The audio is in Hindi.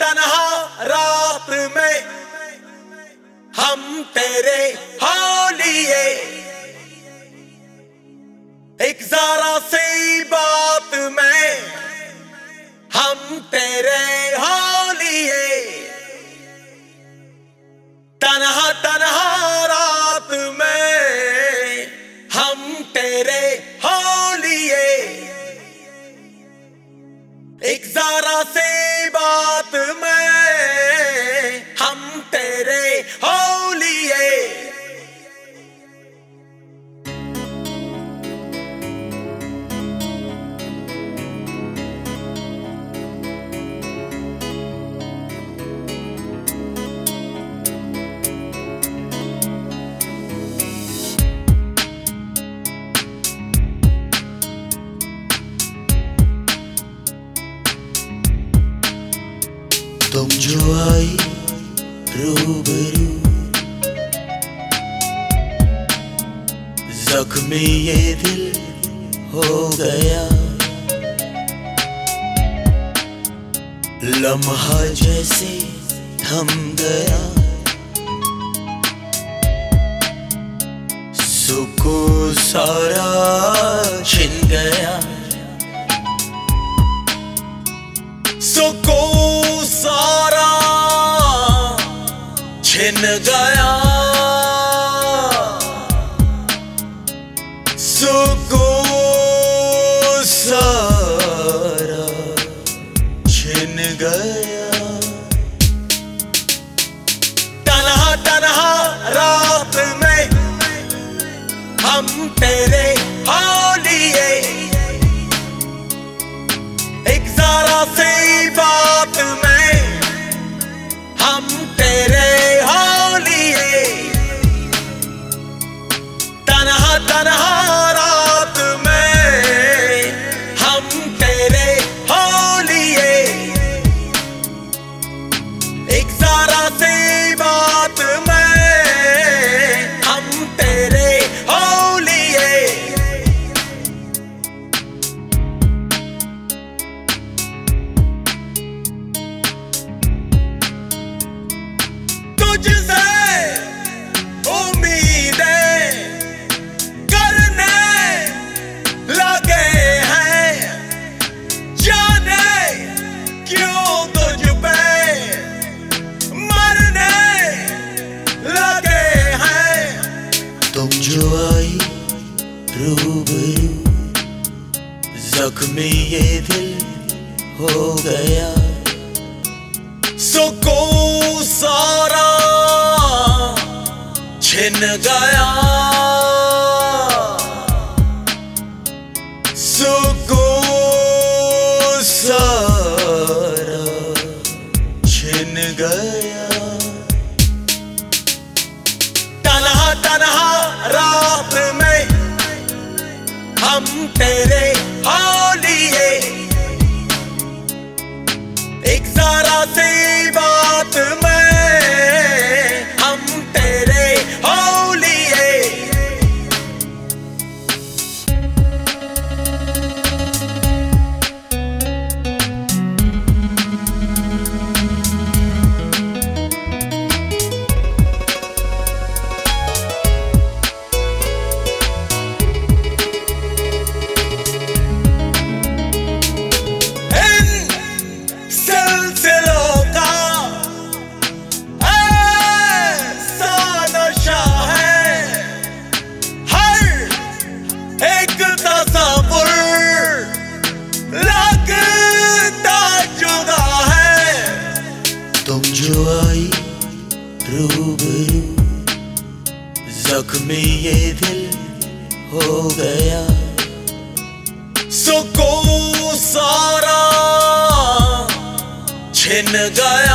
तनहा रात में हम तेरे होलिए एक जरा सी बात में हम तेरे होलिए तनहा तनहा रात में हम तेरे होलिए एक जरा सी तुम जो आई रूबरू। जख्मी ये दिल हो गया। लम्हा जैसे थम गया। सुकून सारा छिन गया। सुको गया। सुको सारा छिन गया। तनहा तनहा रात में हम तेरे होलिए एक जरा सी बात में हम तेरे रूबरू जख्मी ये दिल हो गया। सुकून सारा छिन गया। हम तेरे होलिए एक जरा जो आई रूबरू। जख्मी ये दिल हो गया। सुकून सारा छिन गया।